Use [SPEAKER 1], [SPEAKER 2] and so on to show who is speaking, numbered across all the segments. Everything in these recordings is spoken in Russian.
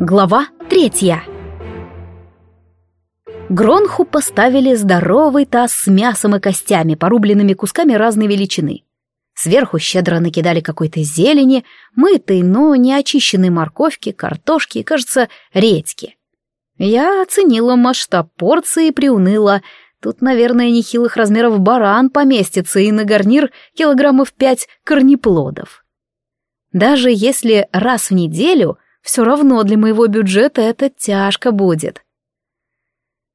[SPEAKER 1] Глава третья Гронху поставили здоровый таз с мясом и костями, порубленными кусками разной величины. Сверху щедро накидали какой-то зелени, мытой, но не очищенной морковки, картошки и, кажется, редьки. Я оценила масштаб порции и приуныла. Тут, наверное, нехилых размеров баран поместится и на гарнир килограммов пять корнеплодов. Даже если раз в неделю — все равно для моего бюджета это тяжко будет.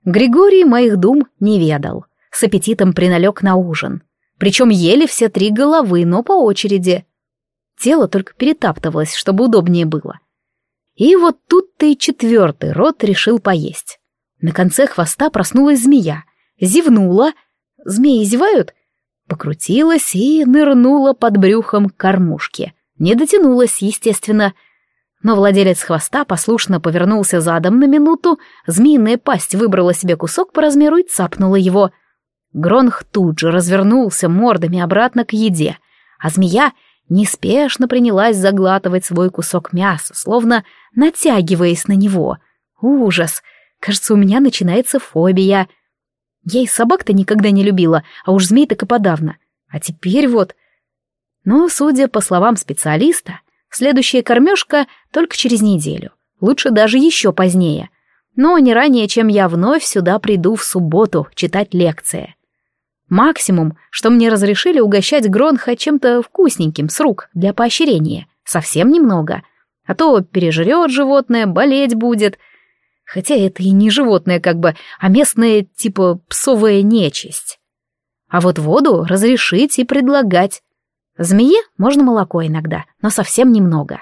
[SPEAKER 1] Григорий моих дум не ведал. С аппетитом приналег на ужин. Причем ели все три головы, но по очереди. Тело только перетаптывалось, чтобы удобнее было. И вот тут-то и четвертый рот решил поесть. На конце хвоста проснулась змея. Зевнула. Змеи зевают? Покрутилась и нырнула под брюхом к кормушке. Не дотянулась, естественно, — но владелец хвоста послушно повернулся задом на минуту, змеиная пасть выбрала себе кусок по размеру и цапнула его. Гронх тут же развернулся мордами обратно к еде, а змея неспешно принялась заглатывать свой кусок мяса, словно натягиваясь на него. Ужас! Кажется, у меня начинается фобия. Я и собак-то никогда не любила, а уж змей так и подавно. А теперь вот... Но, судя по словам специалиста, Следующая кормежка только через неделю. Лучше даже еще позднее. Но не ранее, чем я вновь сюда приду в субботу читать лекции. Максимум, что мне разрешили угощать Гронха чем-то вкусненьким с рук для поощрения. Совсем немного. А то пережрет животное, болеть будет. Хотя это и не животное как бы, а местная типа псовая нечисть. А вот воду разрешить и предлагать. Змее можно молоко иногда, но совсем немного.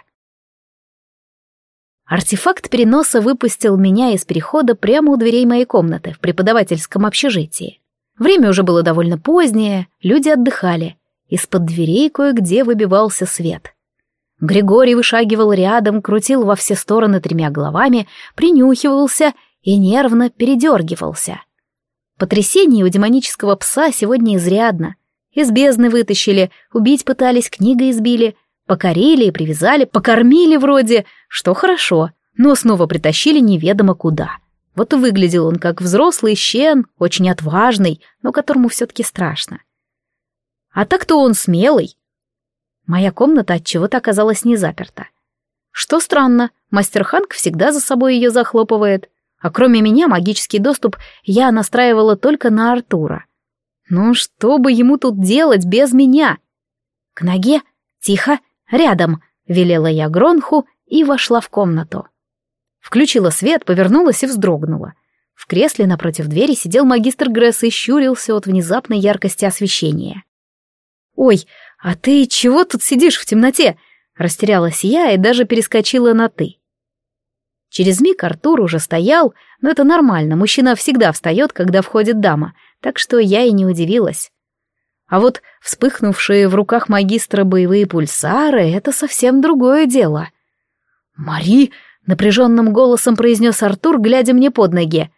[SPEAKER 1] Артефакт переноса выпустил меня из перехода прямо у дверей моей комнаты в преподавательском общежитии. Время уже было довольно позднее, люди отдыхали. Из-под дверей кое-где выбивался свет. Григорий вышагивал рядом, крутил во все стороны тремя головами, принюхивался и нервно передергивался. Потрясение у демонического пса сегодня изрядно. Из бездны вытащили, убить пытались, книгой избили, покорили и привязали, покормили вроде, что хорошо, но снова притащили неведомо куда. Вот и выглядел он как взрослый щен, очень отважный, но которому все-таки страшно. А так-то он смелый. Моя комната от чего-то оказалась не заперта. Что странно, мастер Ханк всегда за собой ее захлопывает, а кроме меня магический доступ я настраивала только на Артура — ну что бы ему тут делать без меня? К ноге, тихо, рядом, велела я Гронху и вошла в комнату. Включила свет, повернулась и вздрогнула. В кресле напротив двери сидел магистр Гресс и щурился от внезапной яркости освещения. «Ой, а ты чего тут сидишь в темноте?» Растерялась я и даже перескочила на «ты». Через миг Артур уже стоял, но это нормально, мужчина всегда встает, когда входит дама, так что я и не удивилась. А вот вспыхнувшие в руках магистра боевые пульсары — это совсем другое дело. «Мари!» — напряженным голосом произнес Артур, глядя мне под ноги.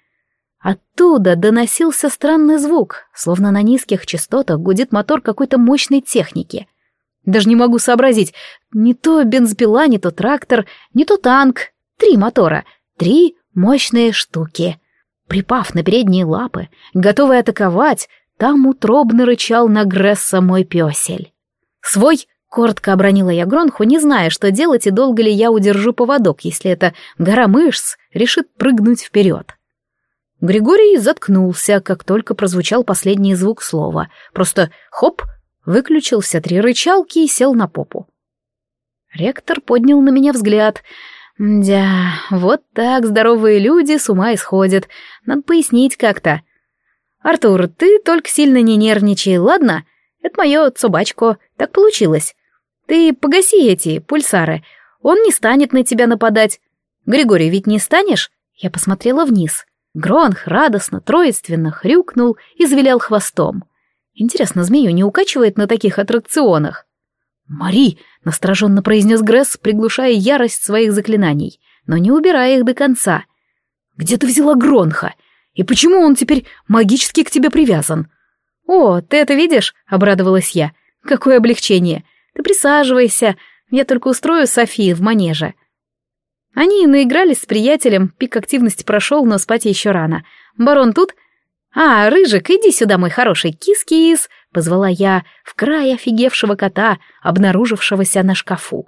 [SPEAKER 1] Оттуда доносился странный звук, словно на низких частотах гудит мотор какой-то мощной техники. Даже не могу сообразить, не то бензопила, не то трактор, не то танк. Три мотора, три мощные штуки. Припав на передние лапы, готовый атаковать, там утробно рычал на Гресса мой пёсель. «Свой!» — коротко обронила я Гронху, не зная, что делать и долго ли я удержу поводок, если эта гора мышц решит прыгнуть вперед. Григорий заткнулся, как только прозвучал последний звук слова. Просто хоп, выключил все три рычалки и сел на попу. Ректор поднял на меня взгляд — да, вот так здоровые люди с ума исходят. Надо пояснить как-то. Артур, ты только сильно не нервничай, ладно? Это мое собачко, так получилось. Ты погаси эти пульсары, он не станет на тебя нападать. Григорий, ведь не станешь? Я посмотрела вниз. Гронх радостно, троицственно хрюкнул и завилял хвостом. Интересно, змею не укачивает на таких аттракционах? «Мари!» — настороженно произнес Гресс, приглушая ярость своих заклинаний, но не убирая их до конца. «Где ты взяла Гронха? И почему он теперь магически к тебе привязан?» «О, ты это видишь?» — обрадовалась я. «Какое облегчение! Ты присаживайся, я только устрою Софии в манеже». Они наигрались с приятелем, пик активности прошел, но спать еще рано. Барон тут? А, Рыжик, иди сюда, мой хороший кис-кис, позвала я в край офигевшего кота, обнаружившегося на шкафу.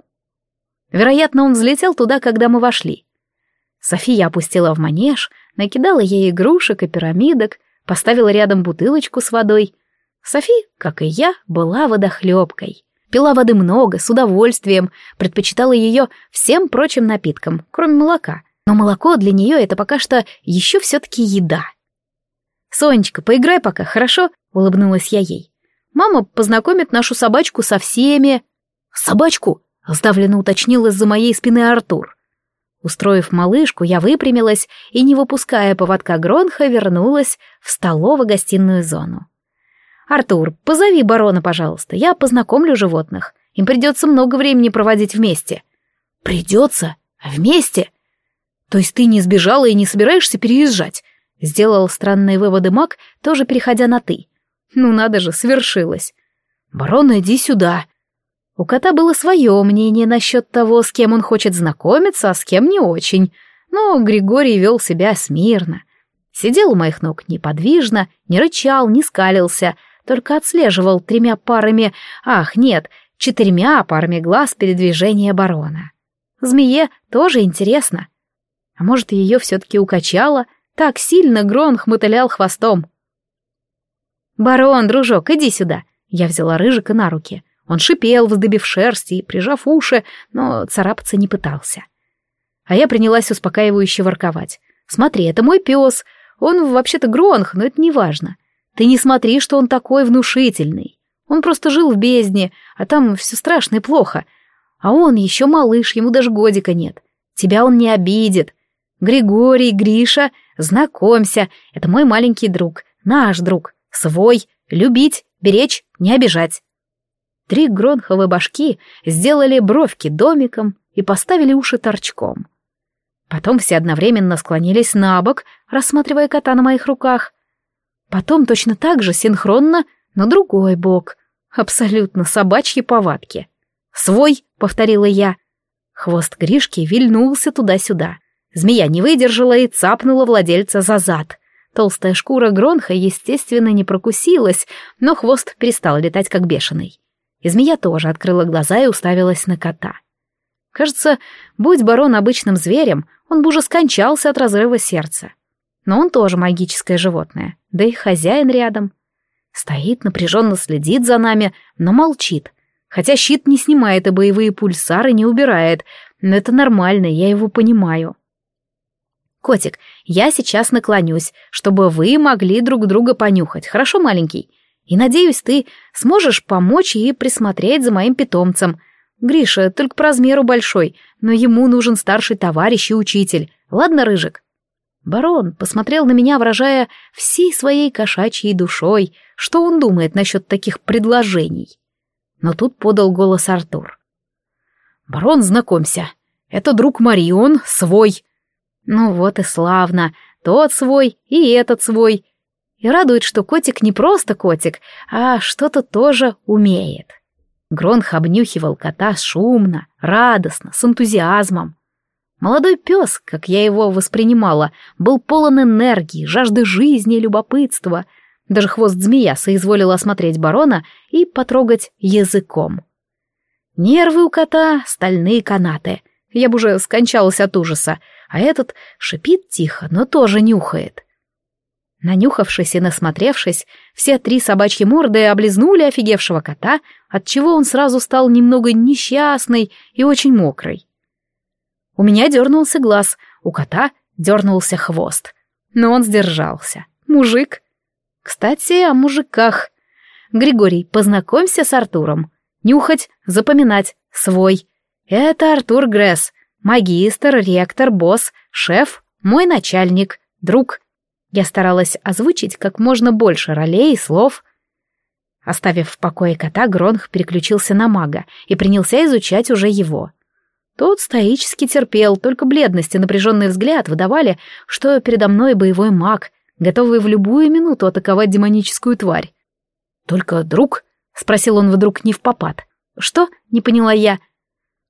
[SPEAKER 1] Вероятно, он взлетел туда, когда мы вошли. София опустила в манеж, накидала ей игрушек и пирамидок, поставила рядом бутылочку с водой. Софи, как и я, была водохлебкой. Пила воды много, с удовольствием, предпочитала ее всем прочим напиткам, кроме молока. Но молоко для нее это пока что еще все-таки еда. «Сонечка, поиграй пока, хорошо?» — улыбнулась я ей. «Мама познакомит нашу собачку со всеми...» «Собачку?» — сдавленно уточнил из-за моей спины Артур. Устроив малышку, я выпрямилась и, не выпуская поводка Гронха, вернулась в столово-гостиную зону. «Артур, позови барона, пожалуйста, я познакомлю животных. Им придется много времени проводить вместе». «Придется? Вместе?» «То есть ты не сбежала и не собираешься переезжать?» Сделал странные выводы маг, тоже переходя на «ты». «Ну надо же, свершилось». «Барон, иди сюда». У кота было свое мнение насчет того, с кем он хочет знакомиться, а с кем не очень. Но Григорий вел себя смирно. Сидел у моих ног неподвижно, не рычал, не скалился, только отслеживал тремя парами, ах, нет, четырьмя парами глаз передвижения барона. Змее тоже интересно. А может, ее все-таки укачало? Так сильно Гронх мотылял хвостом. «Барон, дружок, иди сюда!» Я взяла Рыжика на руки. Он шипел, вздыбив шерсть и прижав уши, но царапаться не пытался. А я принялась успокаивающе ворковать. «Смотри, это мой пес. Он вообще-то Гронх, но это не важно. Ты не смотри, что он такой внушительный. Он просто жил в бездне, а там все страшно и плохо. А он еще малыш, ему даже годика нет. Тебя он не обидит. Григорий, Гриша, знакомься, это мой маленький друг, наш друг, свой, любить, беречь, не обижать. Три гронховые башки сделали бровки домиком и поставили уши торчком. Потом все одновременно склонились на бок, рассматривая кота на моих руках. Потом точно так же синхронно на другой бок. Абсолютно собачьи повадки. «Свой!» — повторила я. Хвост Гришки вильнулся туда-сюда. Змея не выдержала и цапнула владельца за зад. Толстая шкура Гронха, естественно, не прокусилась, но хвост перестал летать как бешеный. И змея тоже открыла глаза и уставилась на кота. Кажется, будь барон обычным зверем, он бы уже скончался от разрыва сердца. Но он тоже магическое животное, да и хозяин рядом. Стоит, напряженно следит за нами, но молчит. Хотя щит не снимает и боевые пульсары не убирает, но это нормально, я его понимаю. Котик, я сейчас наклонюсь, чтобы вы могли друг друга понюхать, хорошо, маленький? И надеюсь, ты сможешь помочь и присмотреть за моим питомцем. Гриша только по размеру большой, но ему нужен старший товарищ и учитель. Ладно, Рыжик? Барон посмотрел на меня, выражая всей своей кошачьей душой, что он думает насчет таких предложений. Но тут подал голос Артур. «Барон, знакомься, это друг Марион, свой». Ну вот и славно, тот свой и этот свой. И радует, что котик не просто котик, а что-то тоже умеет. Гронх обнюхивал кота шумно, радостно, с энтузиазмом. Молодой пес, как я его воспринимала, был полон энергии, жажды жизни и любопытства. Даже хвост змея соизволил осмотреть барона и потрогать языком. Нервы у кота — стальные канаты. Я бы уже скончалась от ужаса, а этот шипит тихо, но тоже нюхает. Нанюхавшись и насмотревшись, все три собачьи морды облизнули офигевшего кота, отчего он сразу стал немного несчастный и очень мокрый. У меня дернулся глаз, у кота дернулся хвост. Но он сдержался. Мужик. Кстати, о мужиках. Григорий, познакомься с Артуром. Нюхать, запоминать, свой. Это Артур Гресс, магистр, ректор, босс, шеф, мой начальник, друг. Я старалась озвучить как можно больше ролей и слов. Оставив в покое кота, Гронх переключился на мага и принялся изучать уже его. Тот стоически терпел, только бледность и напряженный взгляд выдавали, что передо мной боевой маг, готовый в любую минуту атаковать демоническую тварь. «Только друг?» — спросил он вдруг не в попад. «Что?» — не поняла я.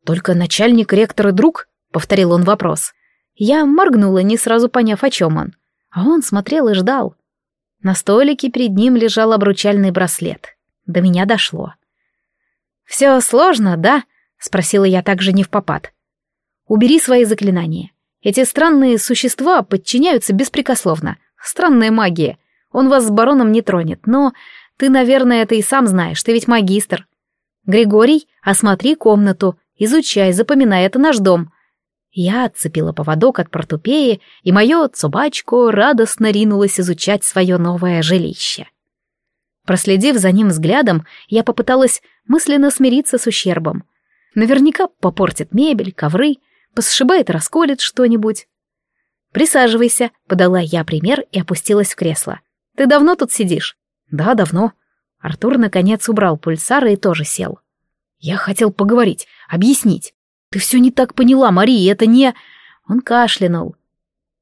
[SPEAKER 1] «Только начальник, ректор и друг?» — повторил он вопрос. Я моргнула, не сразу поняв, о чем он. А он смотрел и ждал. На столике перед ним лежал обручальный браслет. До меня дошло. «Все сложно, да?» — спросила я также не в попад. «Убери свои заклинания. Эти странные существа подчиняются беспрекословно. Странная магия. Он вас с бароном не тронет, но ты, наверное, это и сам знаешь, ты ведь магистр. Григорий, осмотри комнату, изучай, запоминай, это наш дом. Я отцепила поводок от портупеи, и мое собачко радостно ринулось изучать свое новое жилище. Проследив за ним взглядом, я попыталась мысленно смириться с ущербом. Наверняка попортит мебель, ковры, посшибает расколет что-нибудь. «Присаживайся», — подала я пример и опустилась в кресло. «Ты давно тут сидишь?» «Да, давно». Артур, наконец, убрал пульсары и тоже сел. «Я хотел поговорить, объяснить. Ты все не так поняла, Мария, это не...» Он кашлянул.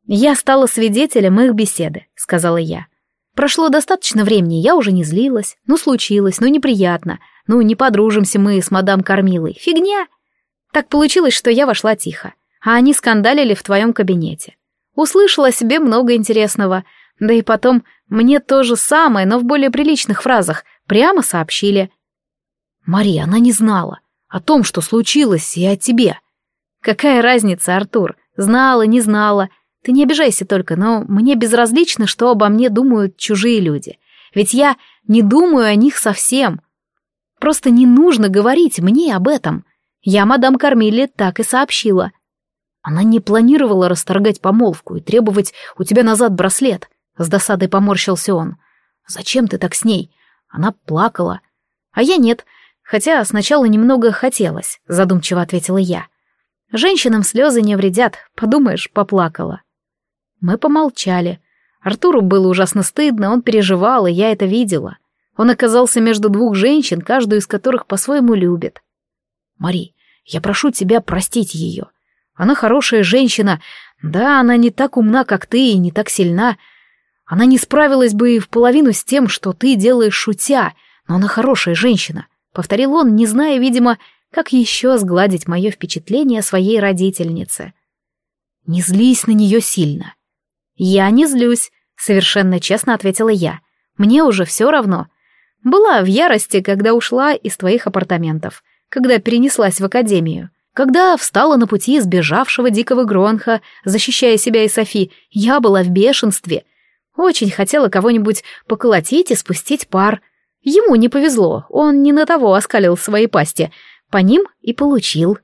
[SPEAKER 1] «Я стала свидетелем их беседы», — сказала я. «Прошло достаточно времени, я уже не злилась. Ну, случилось, ну, неприятно. Ну, не подружимся мы с мадам Кормилой. Фигня!» Так получилось, что я вошла тихо, а они скандалили в твоем кабинете. Услышала о себе много интересного, да и потом мне то же самое, но в более приличных фразах, прямо сообщили. Мария, она не знала о том, что случилось, и о тебе. Какая разница, Артур? Знала, не знала. Ты не обижайся только, но мне безразлично, что обо мне думают чужие люди. Ведь я не думаю о них совсем. Просто не нужно говорить мне об этом. Я мадам Кормили так и сообщила. Она не планировала расторгать помолвку и требовать у тебя назад браслет. С досадой поморщился он. Зачем ты так с ней? Она плакала. А я нет, хотя сначала немного хотелось, задумчиво ответила я. Женщинам слезы не вредят, подумаешь, поплакала. Мы помолчали. Артуру было ужасно стыдно, он переживал, и я это видела. Он оказался между двух женщин, каждую из которых по-своему любит. «Мари, я прошу тебя простить ее. Она хорошая женщина. Да, она не так умна, как ты, и не так сильна. Она не справилась бы и в половину с тем, что ты делаешь шутя, но она хорошая женщина», — повторил он, не зная, видимо, как еще сгладить мое впечатление о своей родительнице. «Не злись на нее сильно». «Я не злюсь», — совершенно честно ответила я. «Мне уже все равно. Была в ярости, когда ушла из твоих апартаментов, когда перенеслась в академию. Когда встала на пути сбежавшего дикого Гронха, защищая себя и Софи, я была в бешенстве. Очень хотела кого-нибудь поколотить и спустить пар. Ему не повезло, он не на того оскалил свои пасти. По ним и получил.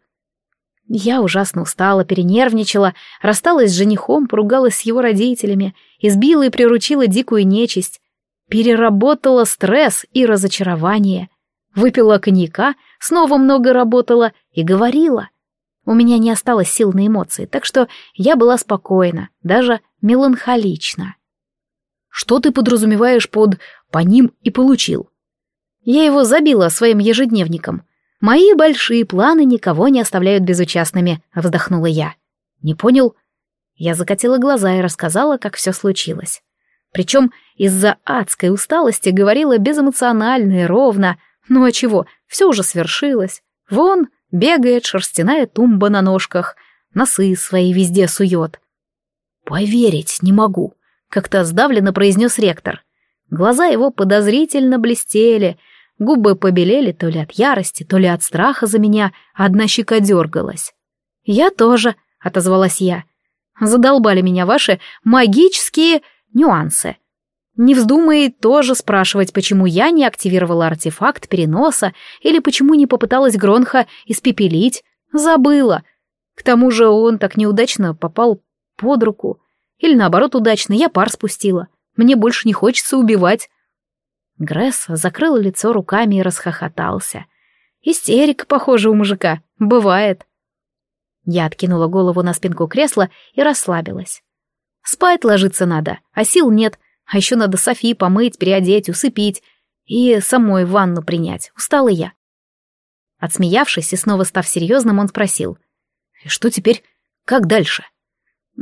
[SPEAKER 1] Я ужасно устала, перенервничала, рассталась с женихом, поругалась с его родителями, избила и приручила дикую нечисть. Переработала стресс и разочарование. Выпила коньяка, снова много работала и говорила. У меня не осталось сил на эмоции, так что я была спокойна, даже меланхолична. Что ты подразумеваешь под «по ним и получил»? Я его забила своим ежедневником. Мои большие планы никого не оставляют безучастными, вздохнула я. Не понял? Я закатила глаза и рассказала, как все случилось. Причем из-за адской усталости говорила безэмоционально и ровно. Ну а чего, все уже свершилось. Вон, бегает шерстяная тумба на ножках, носы свои везде сует. «Поверить не могу», — как-то сдавленно произнес ректор. Глаза его подозрительно блестели, губы побелели то ли от ярости, то ли от страха за меня, а одна щека дергалась. «Я тоже», — отозвалась я. «Задолбали меня ваши магические нюансы. Не вздумай тоже спрашивать, почему я не активировала артефакт переноса или почему не попыталась Гронха испепелить. Забыла. К тому же он так неудачно попал под руку. Или наоборот удачно, я пар спустила. Мне больше не хочется убивать. Гресс закрыл лицо руками и расхохотался. Истерика, похоже, у мужика. Бывает. Я откинула голову на спинку кресла и расслабилась. Спать ложиться надо, а сил нет — а еще надо Софи помыть, переодеть, усыпить и самой ванну принять. Устала я. Отсмеявшись и снова став серьезным, он спросил. «Что теперь? Как дальше?»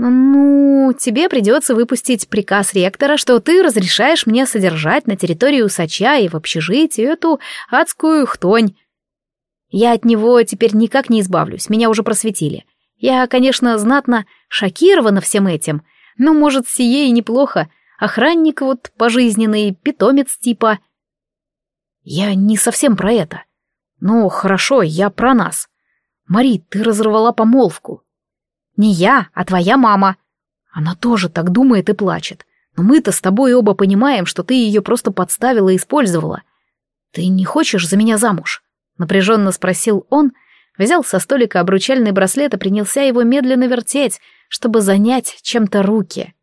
[SPEAKER 1] «Ну, тебе придется выпустить приказ ректора, что ты разрешаешь мне содержать на территории усача и в общежитии эту адскую хтонь. Я от него теперь никак не избавлюсь, меня уже просветили. Я, конечно, знатно шокирована всем этим, но, может, сие и неплохо. Охранник вот пожизненный, питомец типа. Я не совсем про это. Ну, хорошо, я про нас. Мари, ты разорвала помолвку. Не я, а твоя мама. Она тоже так думает и плачет. Но мы-то с тобой оба понимаем, что ты ее просто подставила и использовала. Ты не хочешь за меня замуж? Напряженно спросил он, взял со столика обручальный браслет и принялся его медленно вертеть, чтобы занять чем-то руки.